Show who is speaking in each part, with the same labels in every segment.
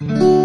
Speaker 1: hidup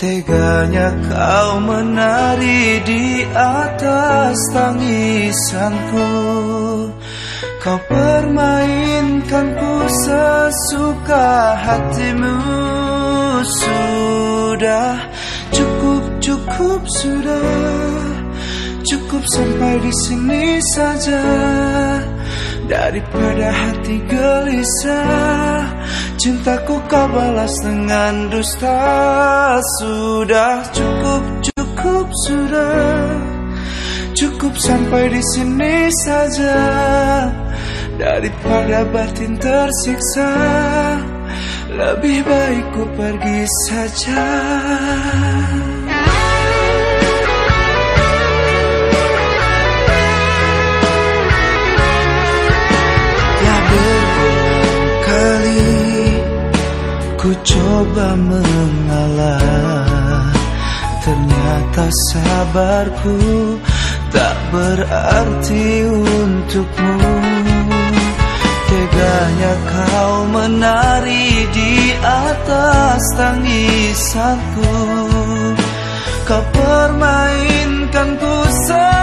Speaker 2: Teganya kau menari di atas tangisanku. Kau permainkanku sesuka hatimu. Sudah cukup cukup sudah. Cukup sampai di sini saja. Daripada hati gelisah Cintaku kau balas dengan dusta. Sudah cukup cukup sudah. Cukup sampai di sini saja. Daripada batin tersiksa Lebih baik ku pergi saja Ku coba mengalah. Ternyata sabarku Tak berarti untukmu. Teganya kau menari di atas tangisanku. Kau permainkanku sesuka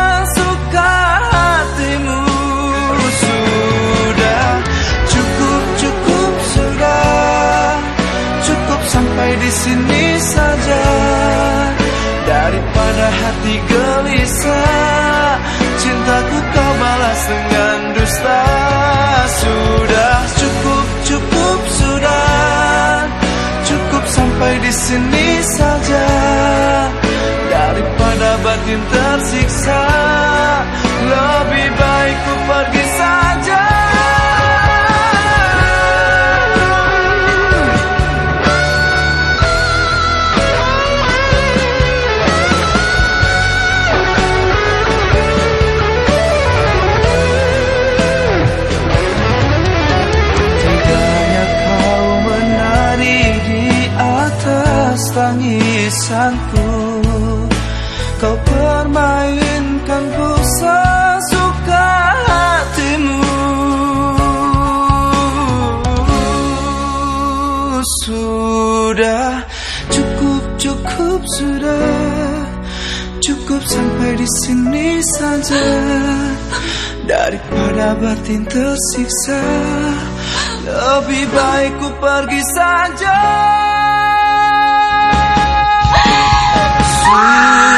Speaker 3: di sini saja. Daripada hati gelisah cintaku kau balas dengan dusta. Sudah cukup cukup sudah. Cukup sampai di sini saja. Daripada batin tersiksa lebih baik ku pergi tanganku Kau permainkanku sesuka hatimu. Sudah cukup cukup sudah. Cukup sampai di sini saja. Daripada batin tersiksa Lebih baik ku pergi saja.
Speaker 4: Wow.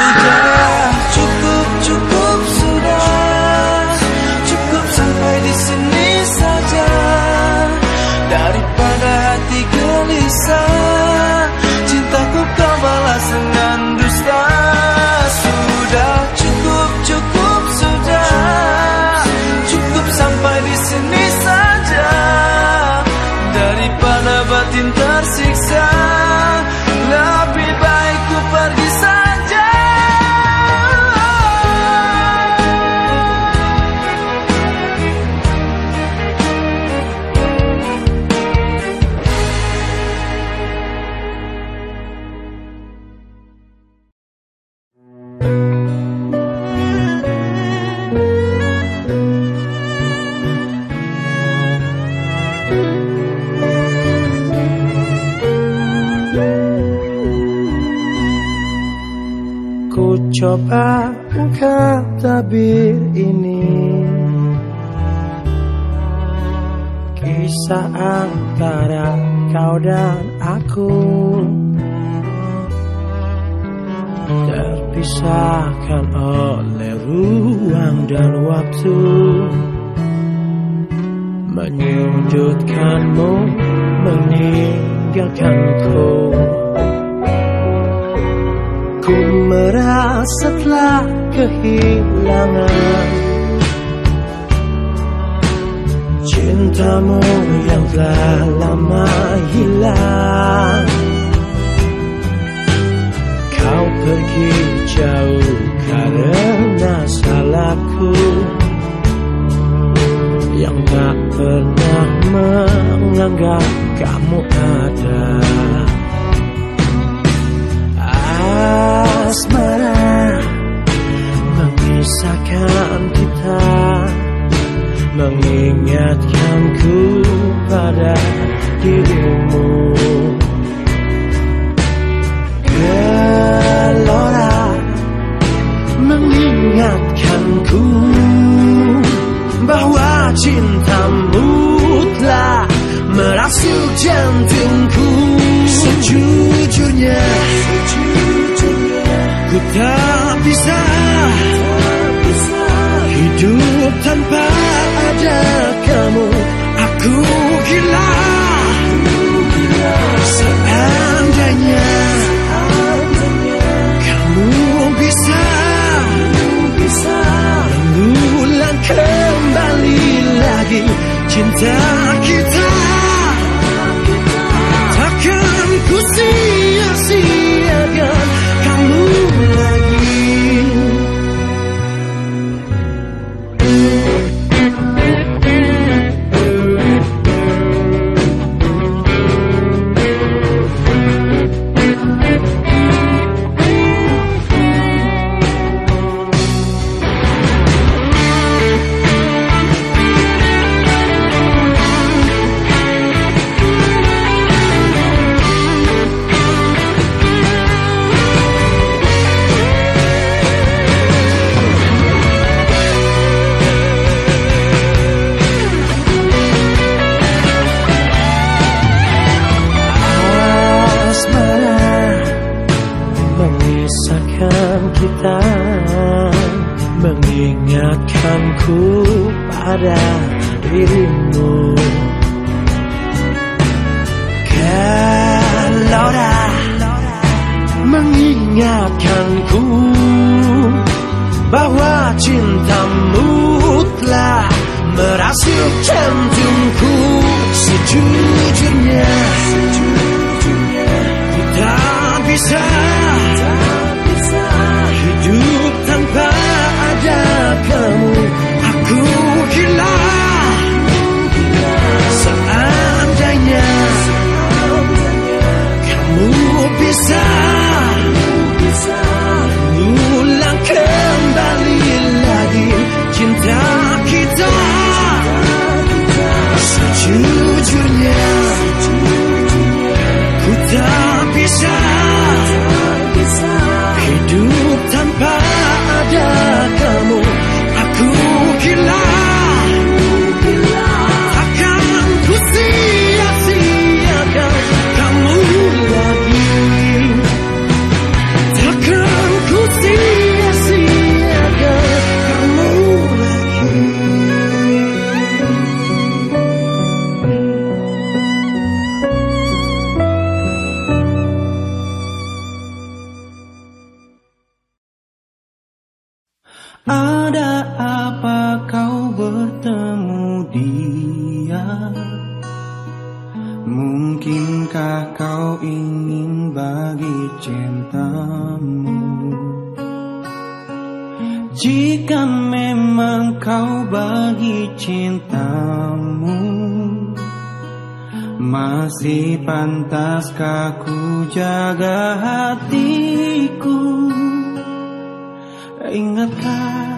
Speaker 4: Ingatkah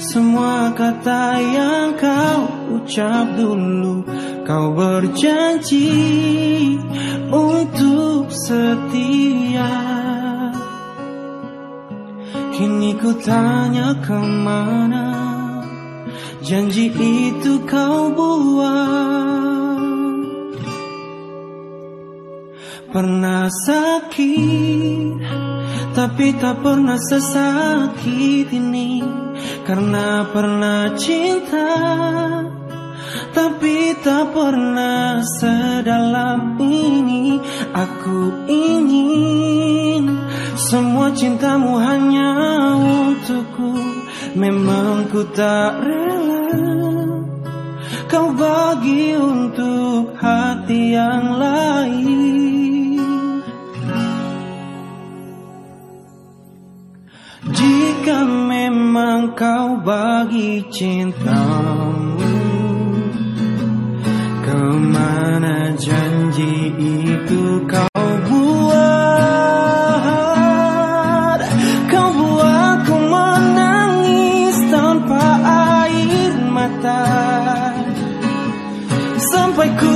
Speaker 4: semua kata yang kau ucap dulu? Kau berjanji untuk setia. Kini ku tanya ke mana? Janji itu kau buang Pernah sakit Tapi tak pernah sesakit ini. Karena pernah cinta Tapi tak pernah sedalam ini. Aku ingin Semua cintamu hanya untukku. Memang ku tak rela Kau bagi untuk hati yang lain Jika memang kau bagi cintamu. Ke mana janji itu kau buat? Kau buatku menangis tanpa air mata. Sampai ku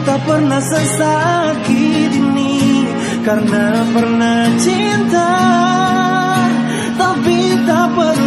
Speaker 4: Tak pernah sesakit ini Karena pernah cinta Tapi tak pernah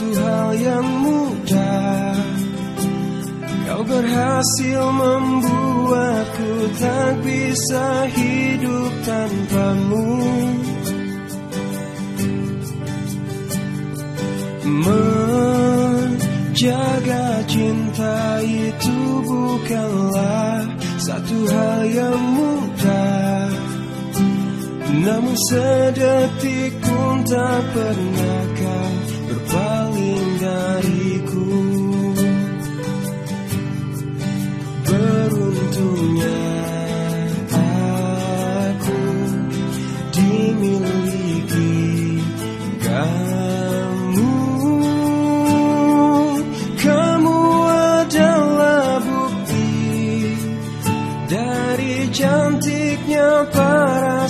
Speaker 3: satu hal yang mudah. Kau berhasil membuatku tak bisa hidup tanpamu.
Speaker 2: Menjaga cinta itu bukanlah satu hal yang mudah. Namun sedetik pun tak pernah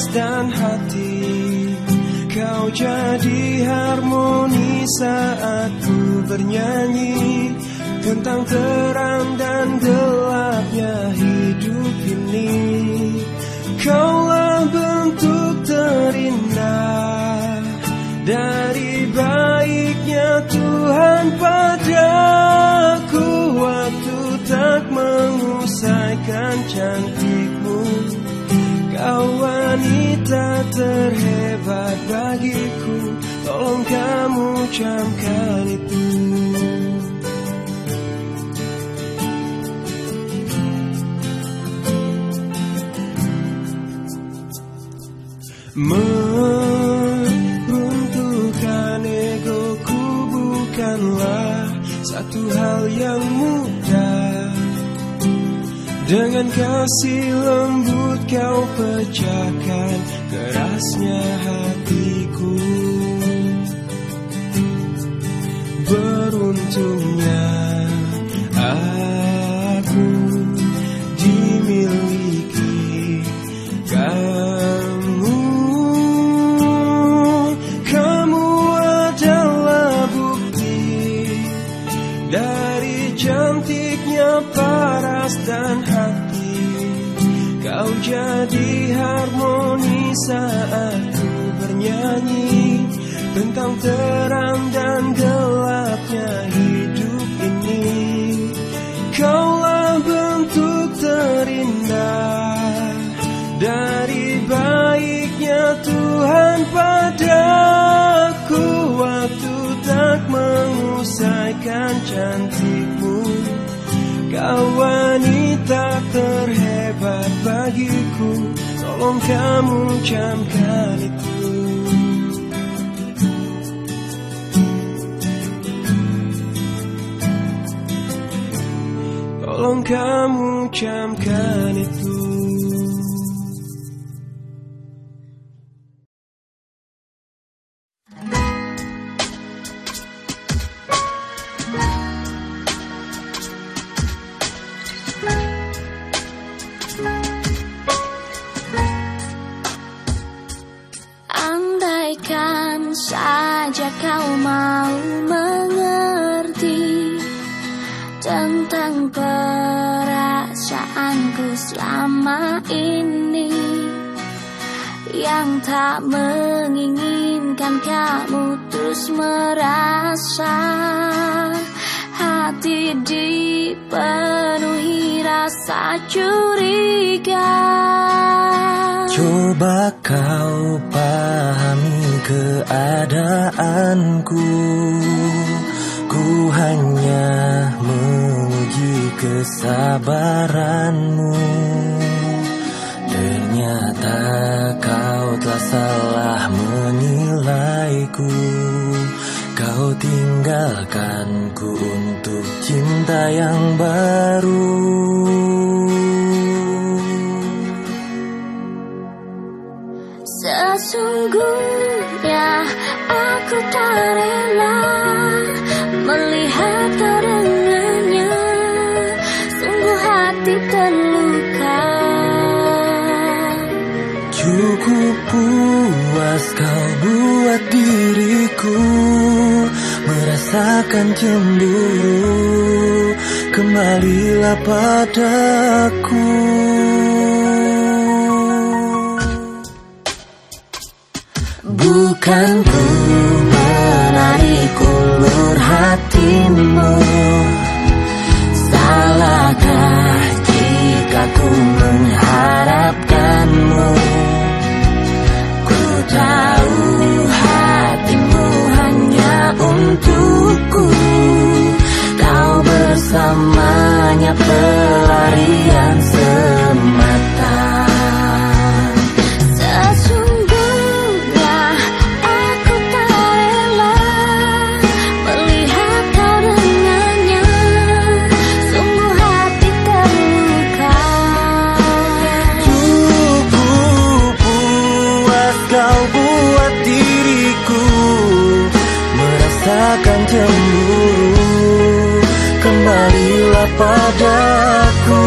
Speaker 2: dan hati Kau jadi harmoni saat ku bernyanyi. Tentang terang dan gelapnya hidup ini Kaulah bentuk terindah Dari baiknya Tuhan padaku. Waktu tak mengusaikan cantikmu Kau wanita terhebat bagiku. Tolong kamu camkan itu. Meruntuhkan egoku bukanlah satu hal yang mudah. Dengan kasih lembut kau pecahkan kerasnya hatiku. Beruntungnya aku dimiliki kamu. Kamu adalah bukti Dari cantiknya paras dan hati. Kau jadi harmoni saat ku bernyanyi Tentang terang dan gelapnya hidup ini. Kaulah bentuk terindah Dari baiknya Tuhan padaku. Waktu tak mengusaikan cantikmu Kau wanita terhebat bagiku Tolong kamu camkan itu. Tolong kamu camkan itu
Speaker 3: keadaanku Ku hanya menguji kesabaranmu. Ternyata kau telah salah menilaiku. Kau tinggalkanku untuk cinta yang baru.
Speaker 1: Sesungguhnya aku tak rela melihat kau dengannya Sungguh hati terluka.
Speaker 3: Cukup puas kau buat diriku. Merasakan cemburu. Kembalilah padaku. Bukan bersamanya pelarian semata. Sesungguhnya aku tak rela melihat kau dengannya Sungguh hati terluka. Cukup puas kau buat diriku.
Speaker 4: Merasakan cemburu padaku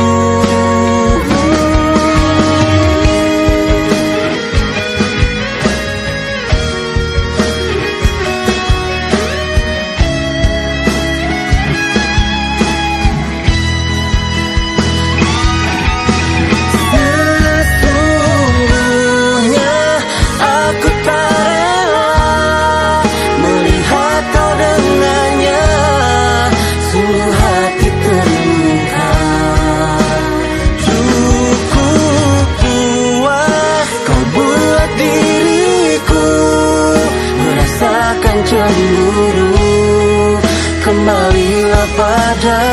Speaker 4: wonder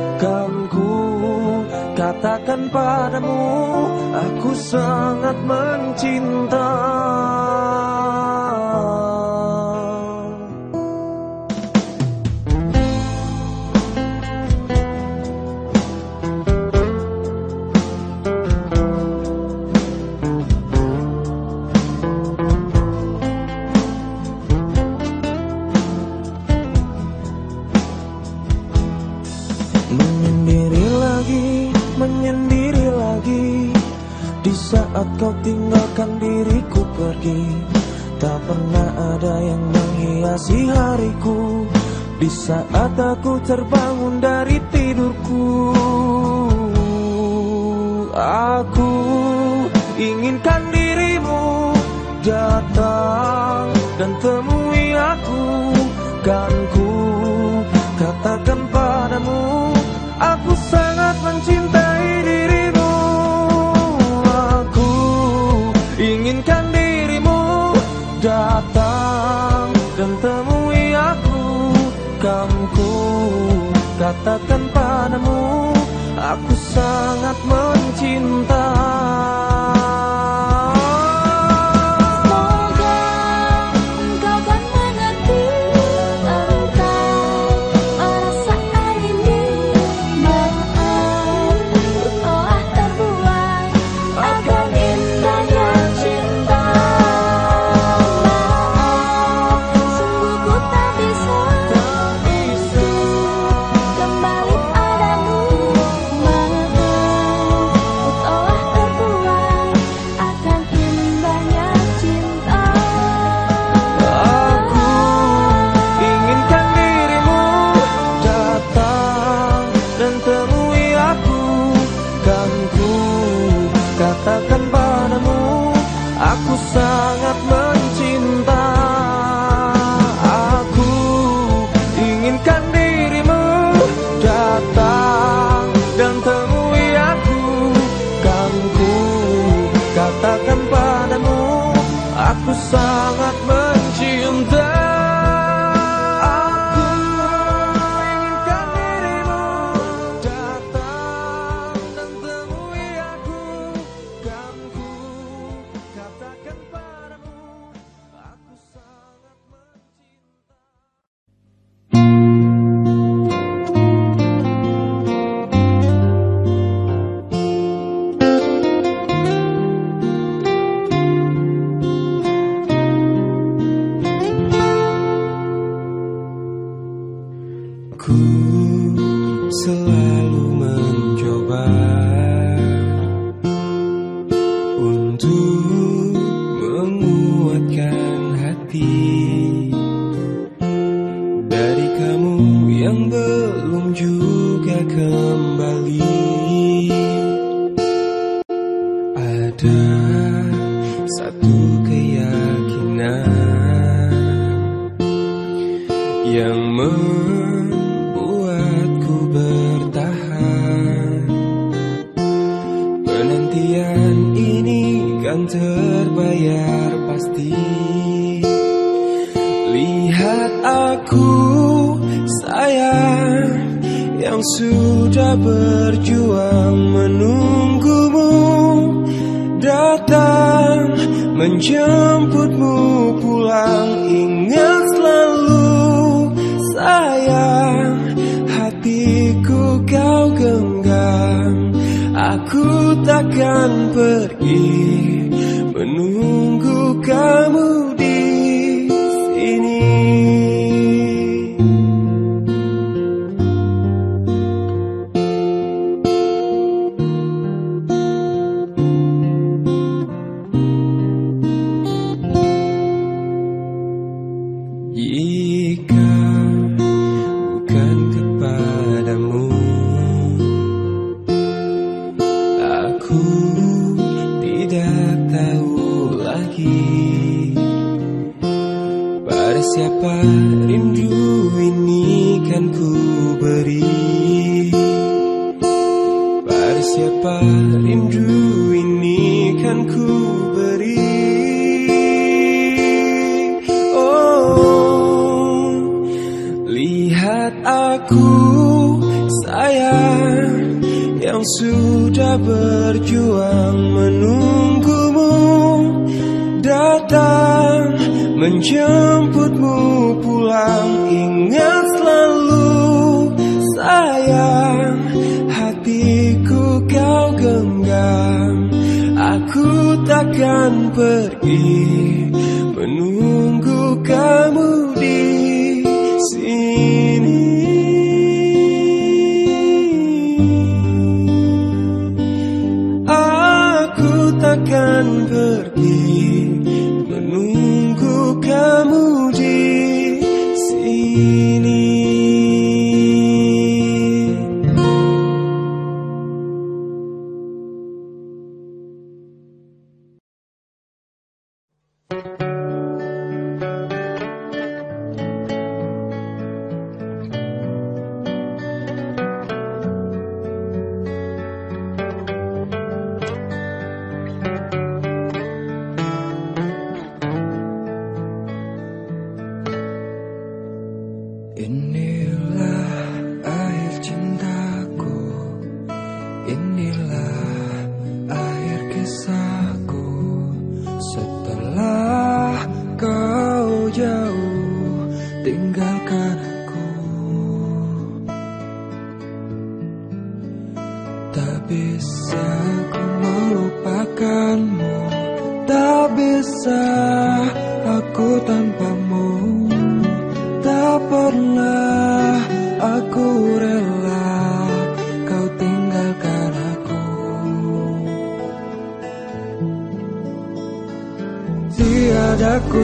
Speaker 3: katakan padamu Aku sangat mencinta saat kau tinggalkan diriku pergi Tak pernah ada yang menghiasi hariku. Di saat aku terbangun dari tidurku Aku inginkan dirimu datang dan temui aku. Kan ku katakan katakan padamu Aku sangat mencinta
Speaker 2: menjemputmu pulang Ingat selalu sayang Hatiku kau genggam. Aku takkan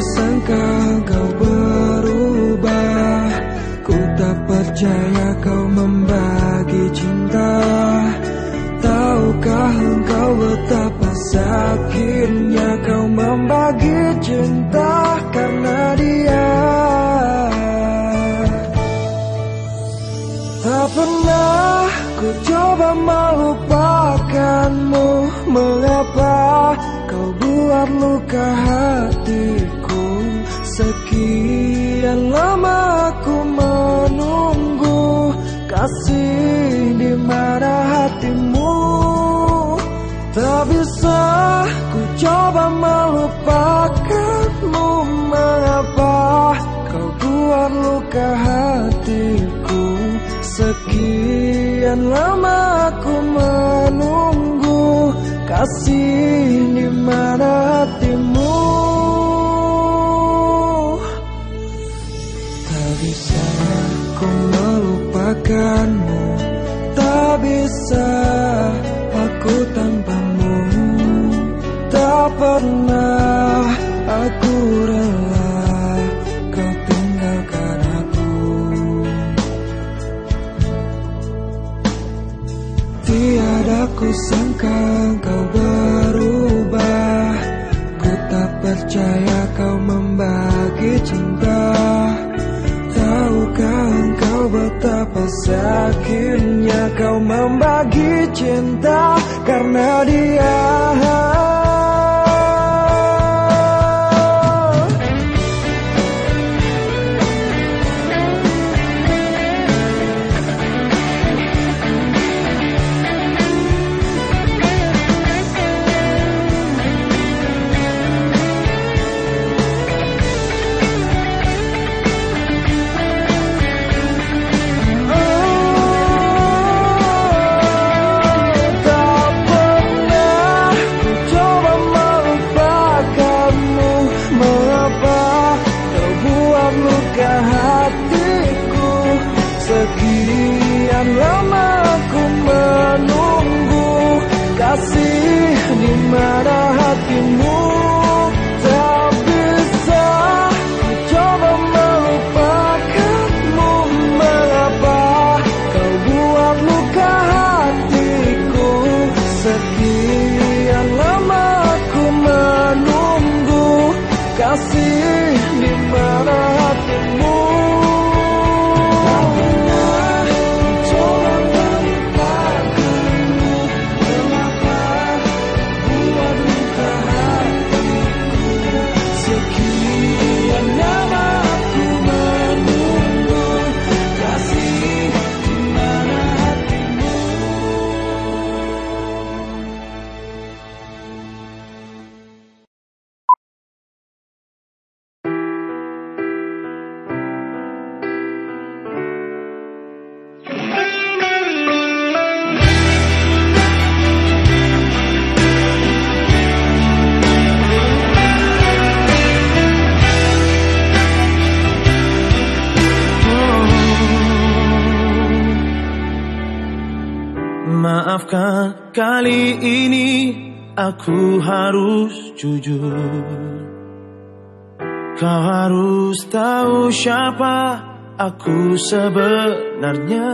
Speaker 2: sangka kau berubah. Ku tak percaya kau membagi cinta. Tahukah engkau betapa sakitnya kau membagi cinta karena dia? Tak pernah ku coba melupakanmu. Mengapa kau buat luka kasih di mana hatimu? Tak bisa ku melupakan Sakitnya kau membagi cinta karena dia
Speaker 4: aku
Speaker 3: harus jujur. Kau harus tahu siapa aku sebenarnya.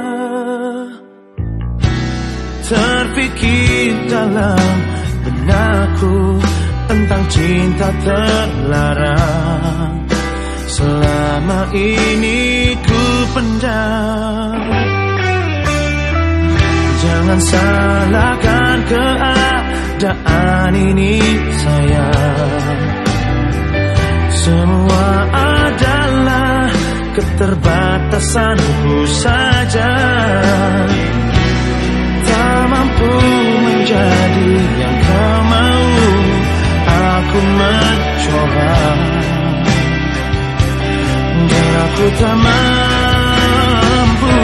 Speaker 3: Terpikir dalam benakku Tentang cinta terlarang. Selama ini ku pendam. Jangan salahkan keadaan keadaan ini saya, Semua adalah keterbatasanku saja. Tak mampu menjadi yang kau mau. Aku mencoba. Dan aku tak mampu.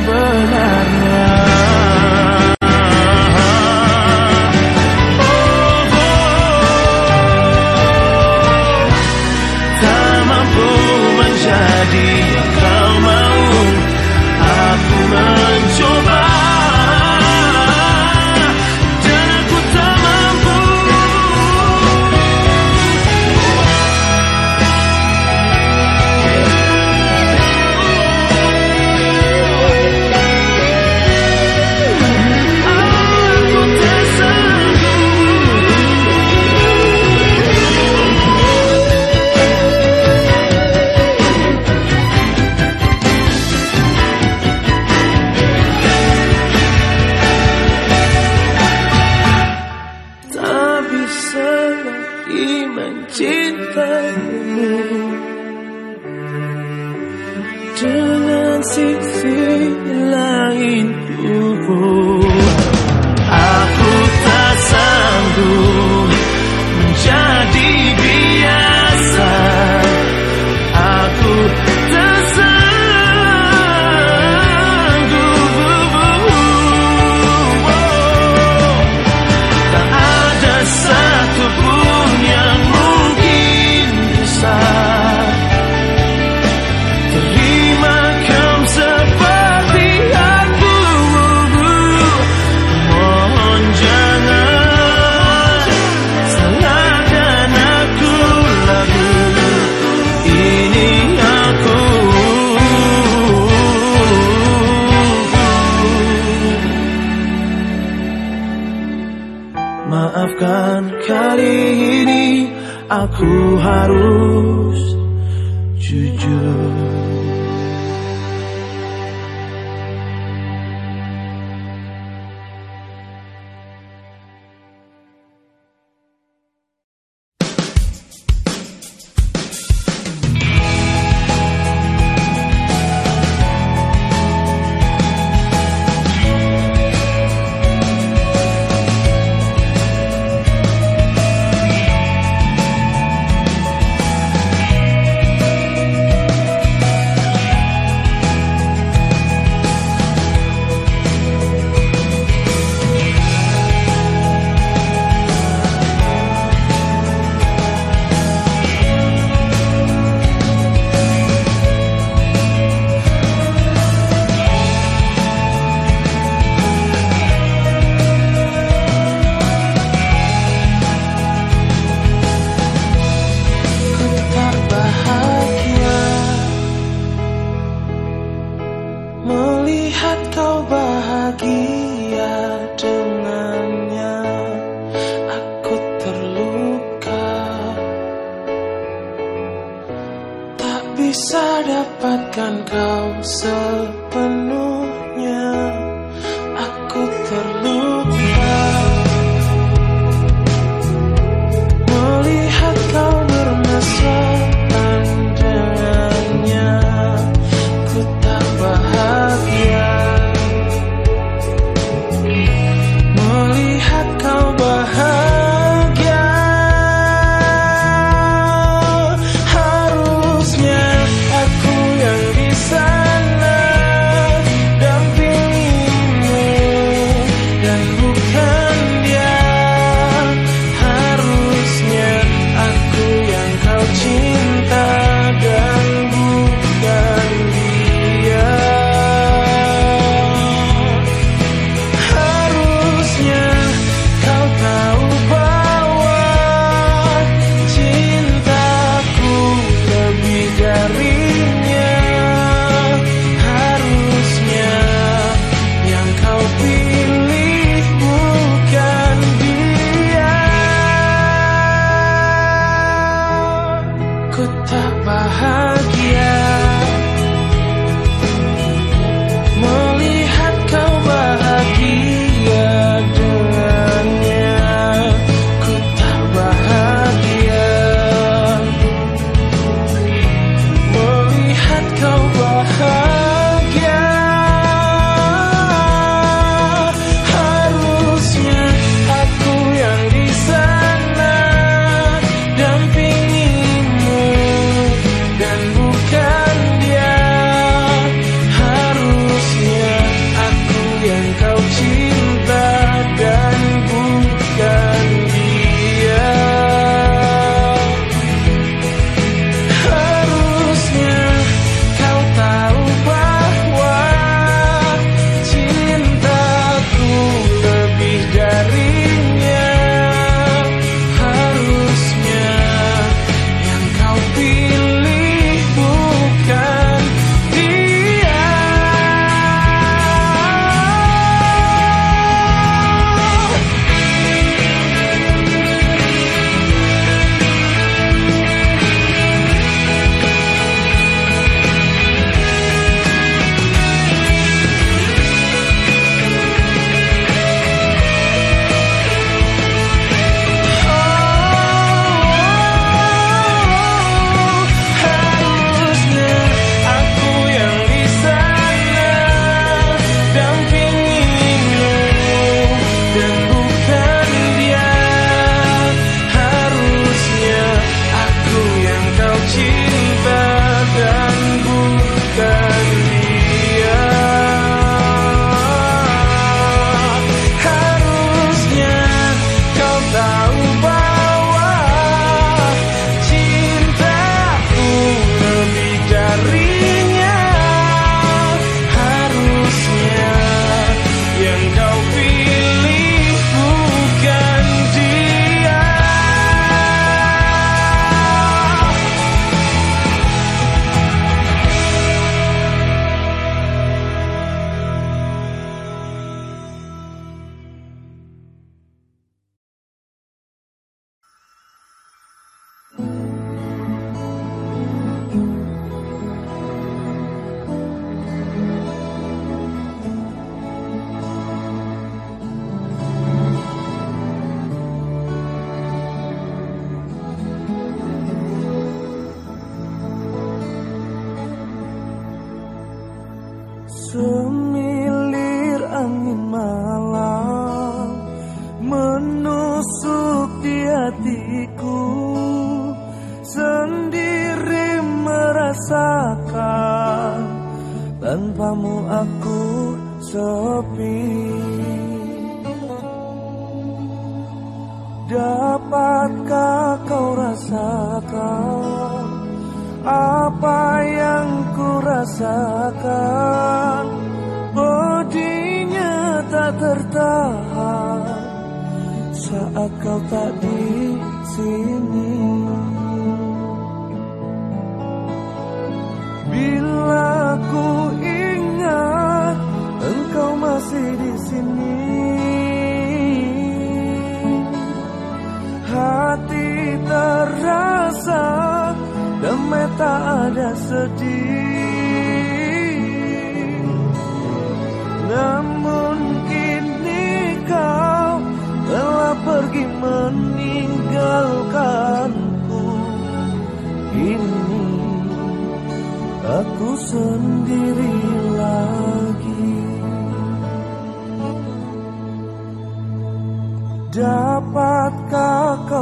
Speaker 3: never left.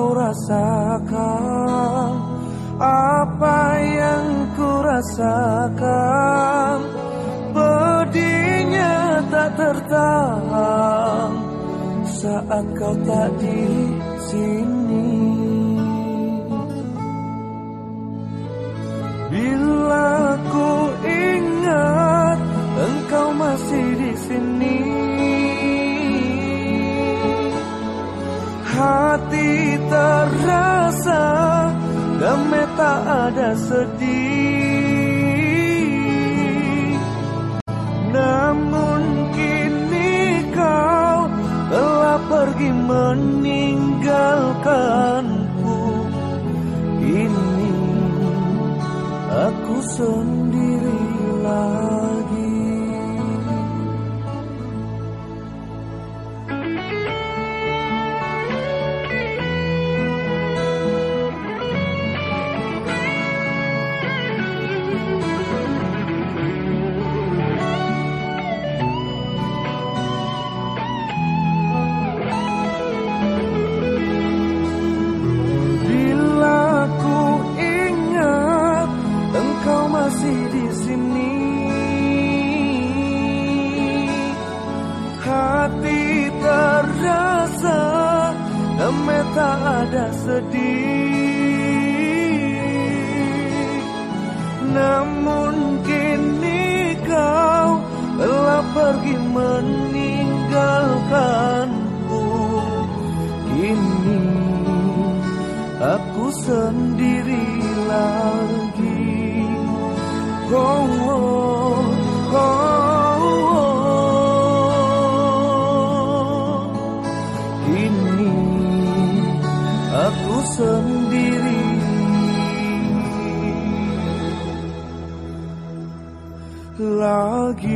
Speaker 3: Kau
Speaker 2: rasakan apa yang ku rasakan Pedihnya tak tertahan saat kau tak di sini. Bila ku ingat engkau masih di sini Hati tak ada sedih. Namun kini kau telah pergi meninggalkanku. Ini aku sendiri tak ada sedih. Namun kini kau telah pergi meninggalkanku. Kini aku sendiri lagi. Oh, lagi Wow.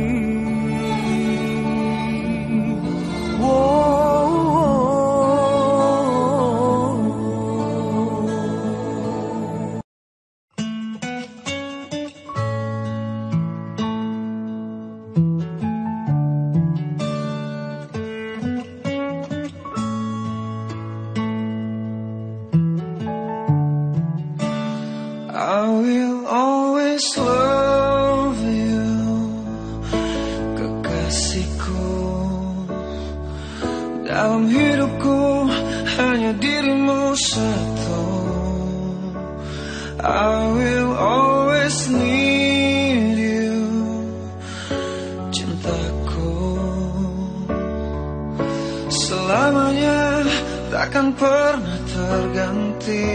Speaker 5: Selamanya takkan pernah terganti.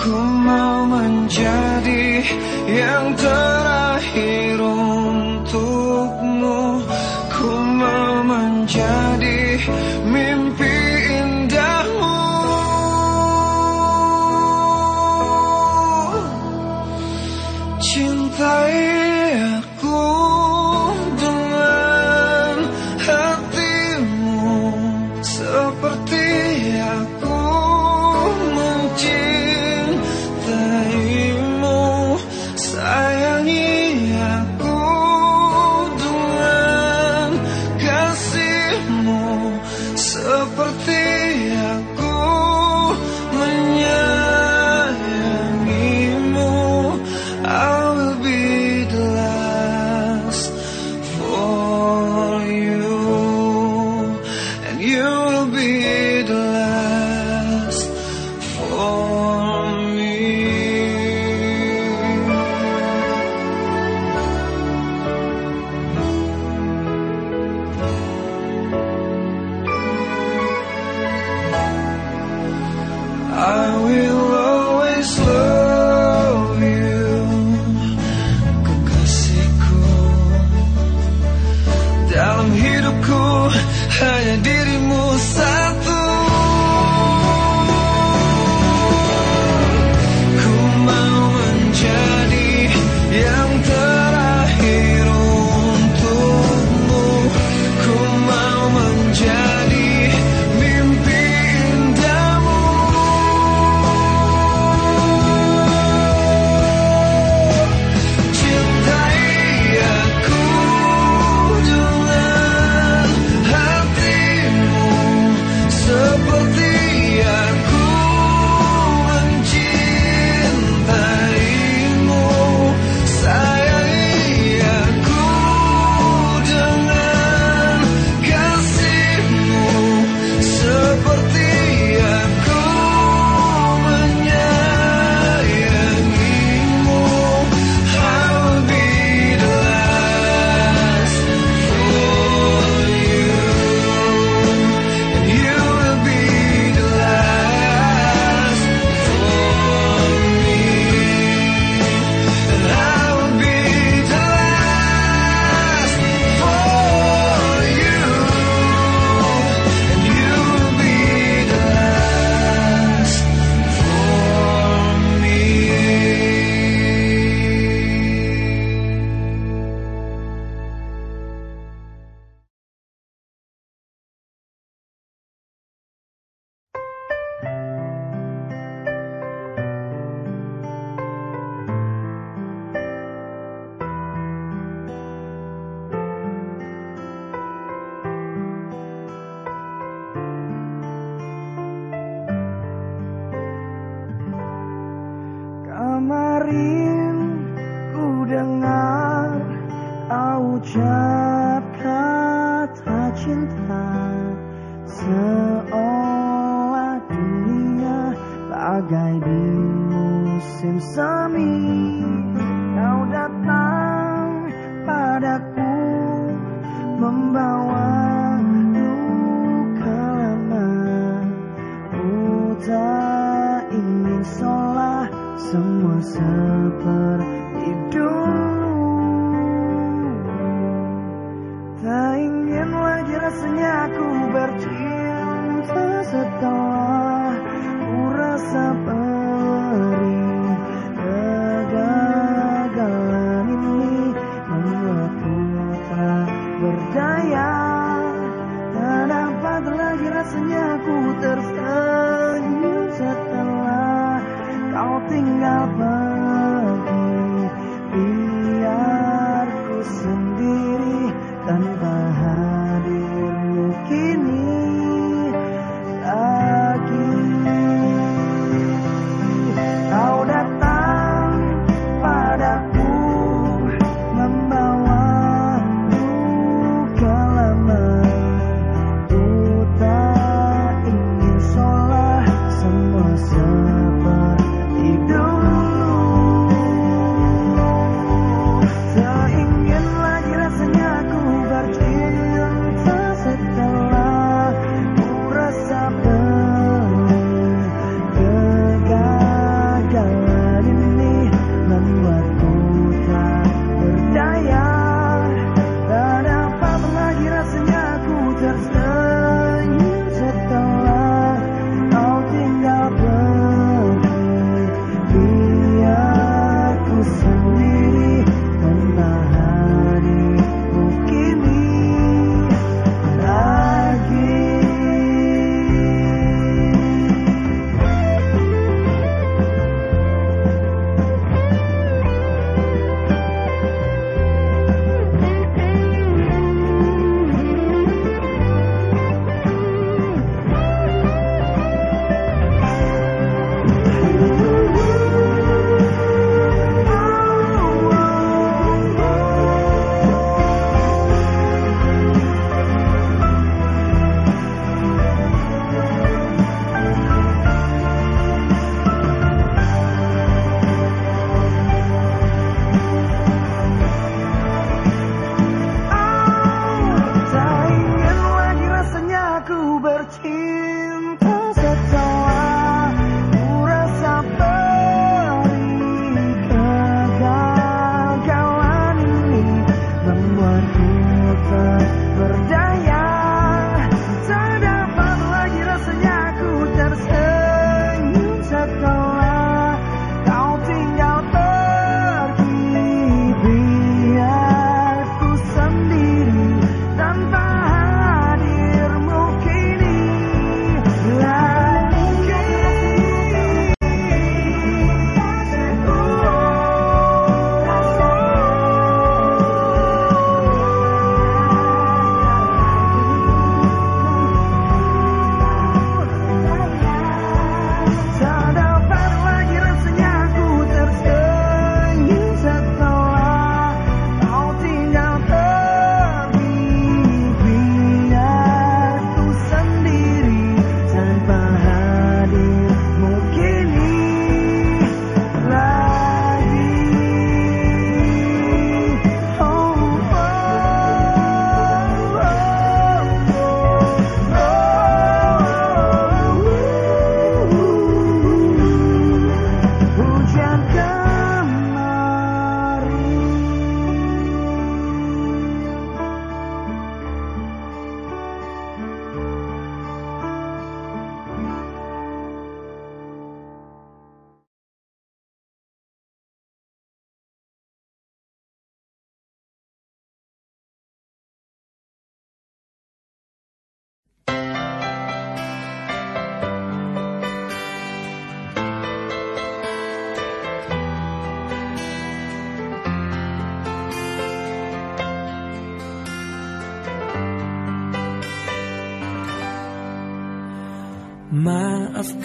Speaker 5: Ku mau menjadi yang terakhir untukmu. Ku mau menjadi mimpi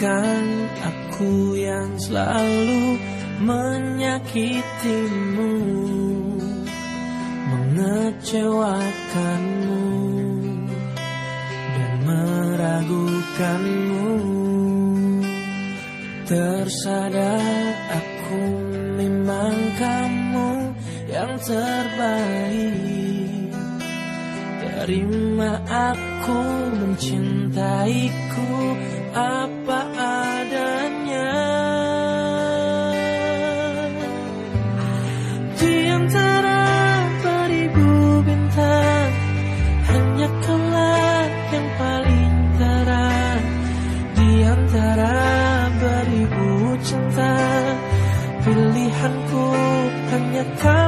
Speaker 5: Bukan aku
Speaker 4: yang selalu menyakitimu Mengecewakanmu Dan meragukanmu? Tersadar aku memang kamu yang terbaik Terima aku mencintaiku apa banyak kali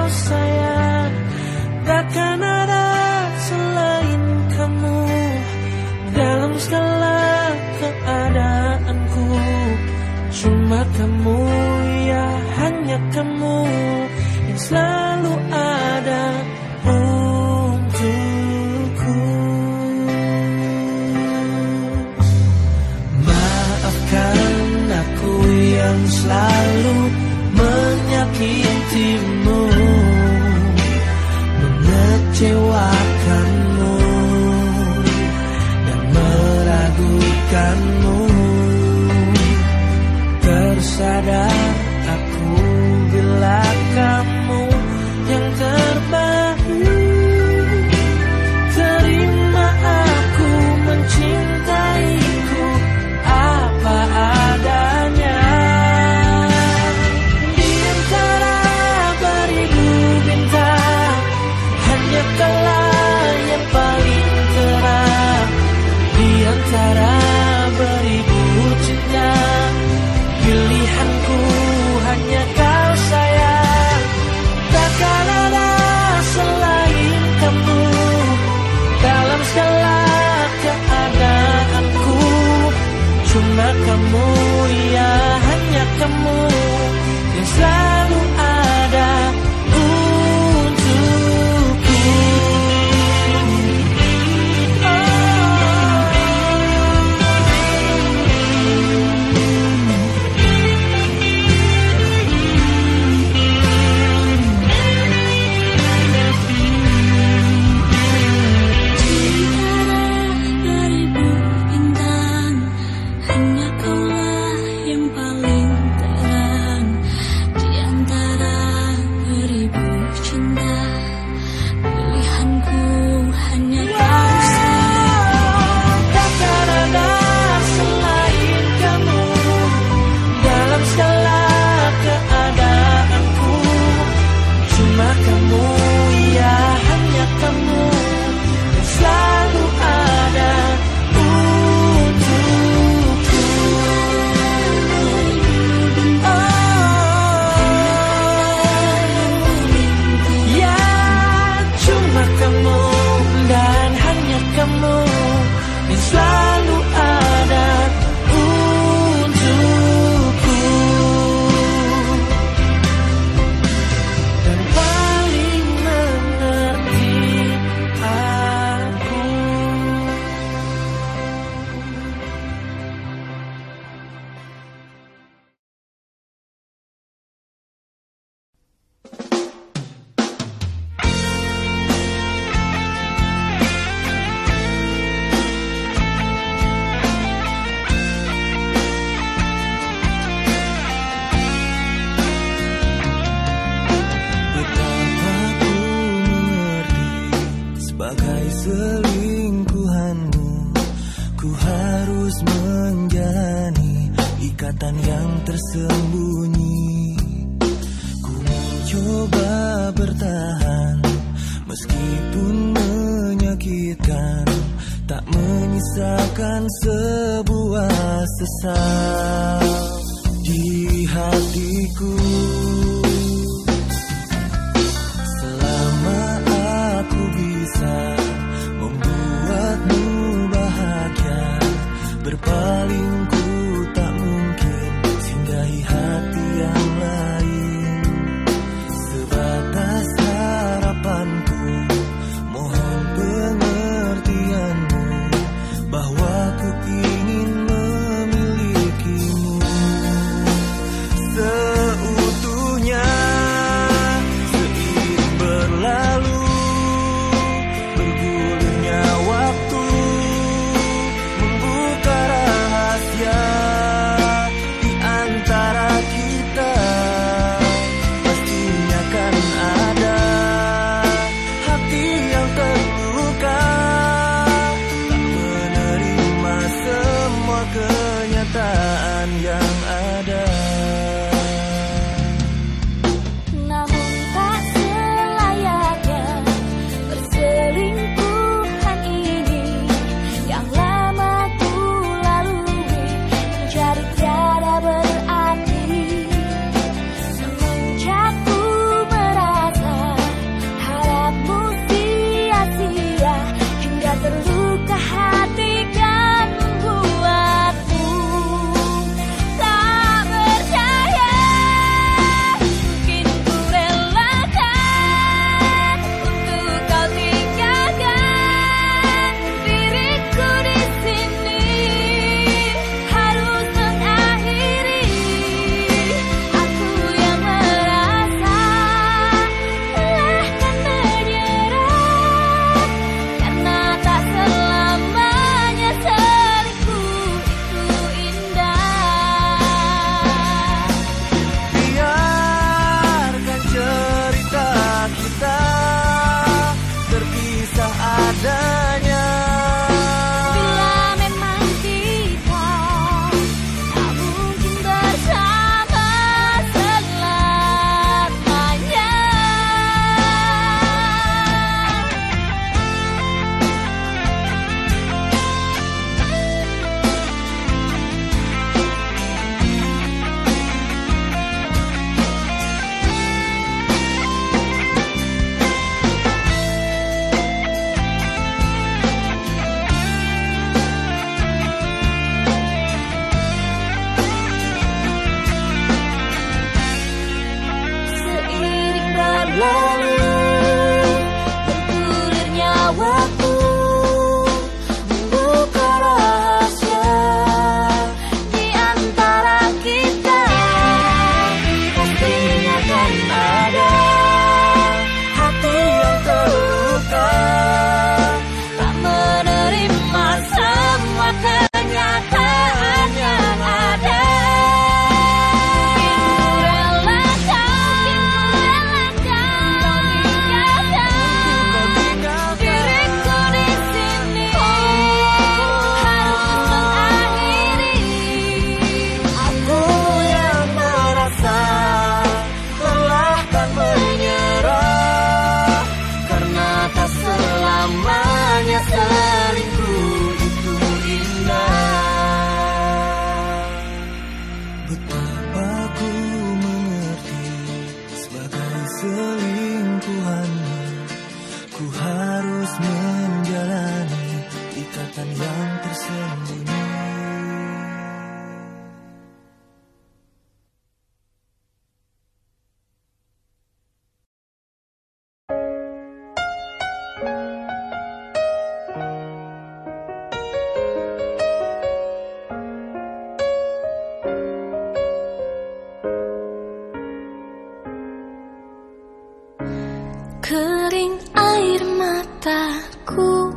Speaker 4: Aku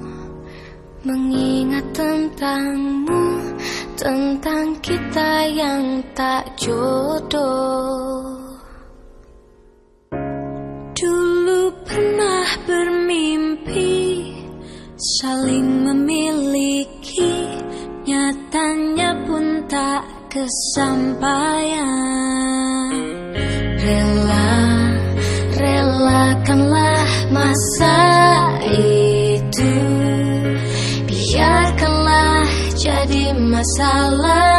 Speaker 3: mengingat tentangmu Tentang kita yang tak
Speaker 2: jodoh. Dulu pernah bermimpi Saling memiliki Nyatanya pun tak kesampaian. Rela, relakanlah masa masalah.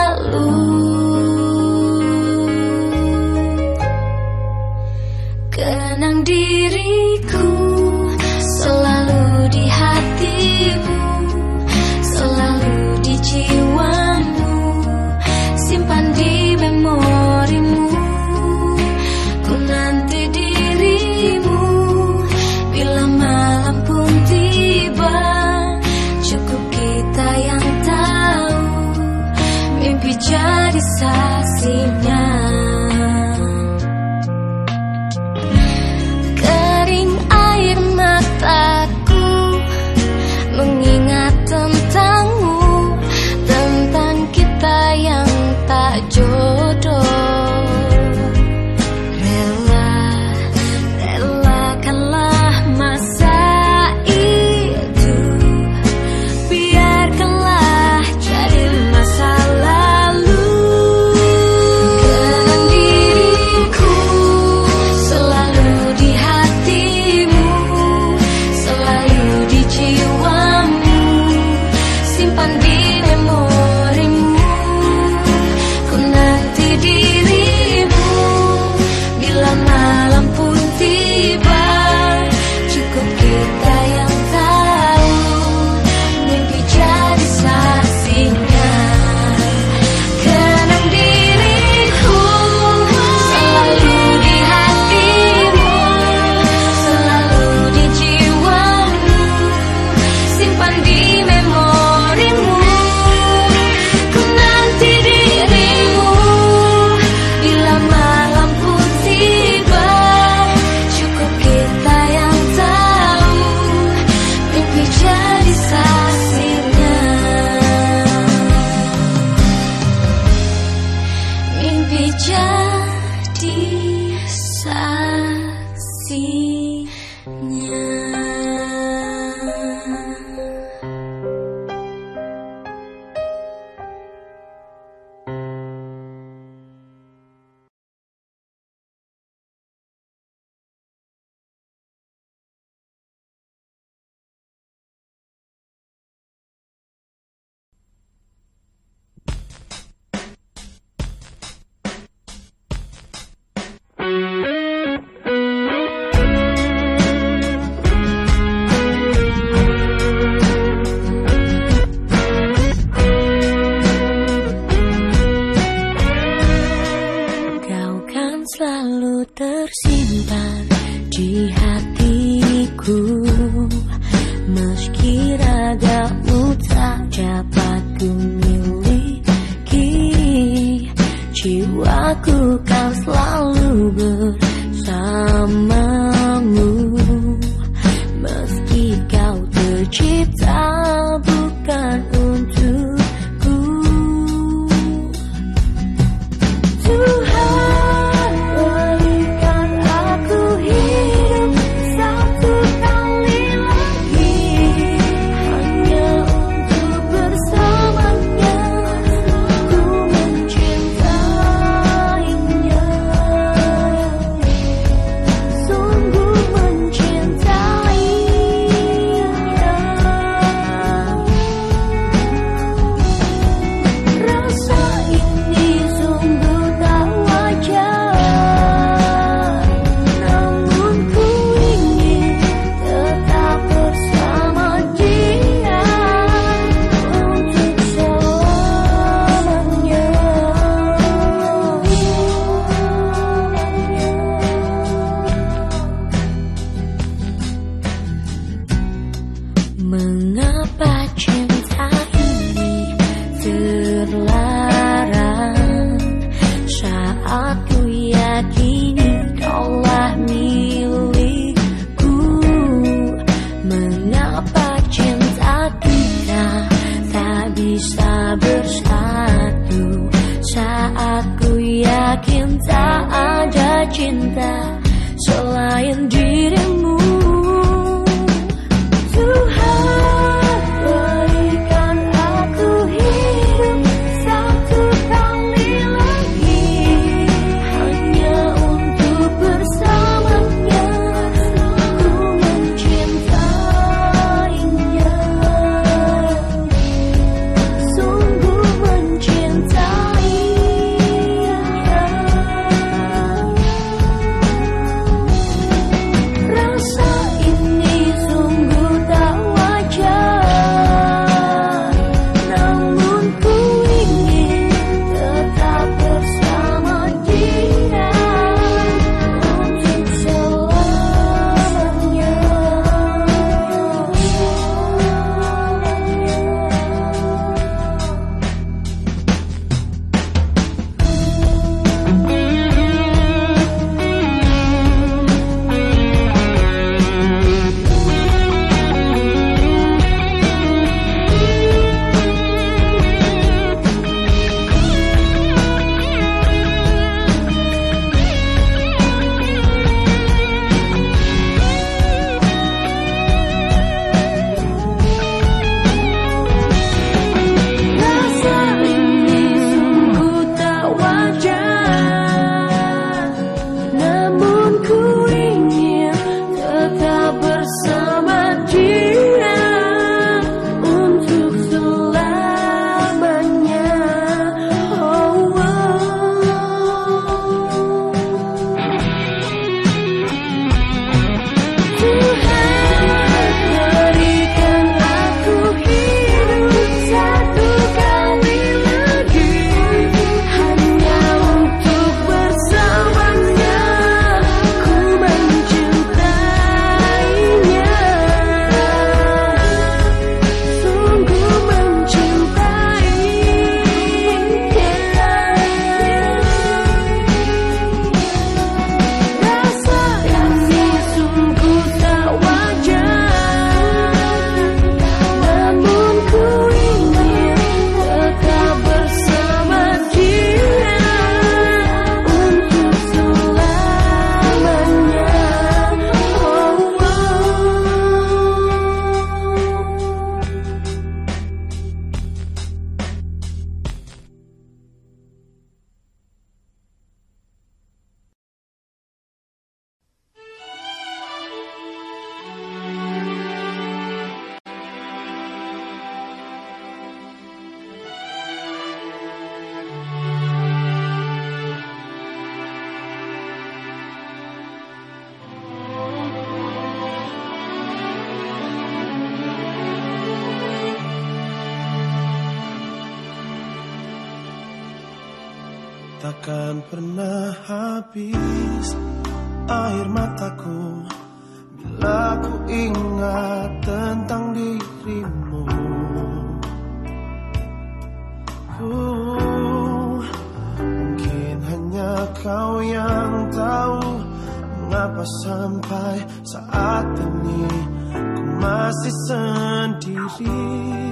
Speaker 2: Sendiri. Adakah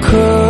Speaker 2: 可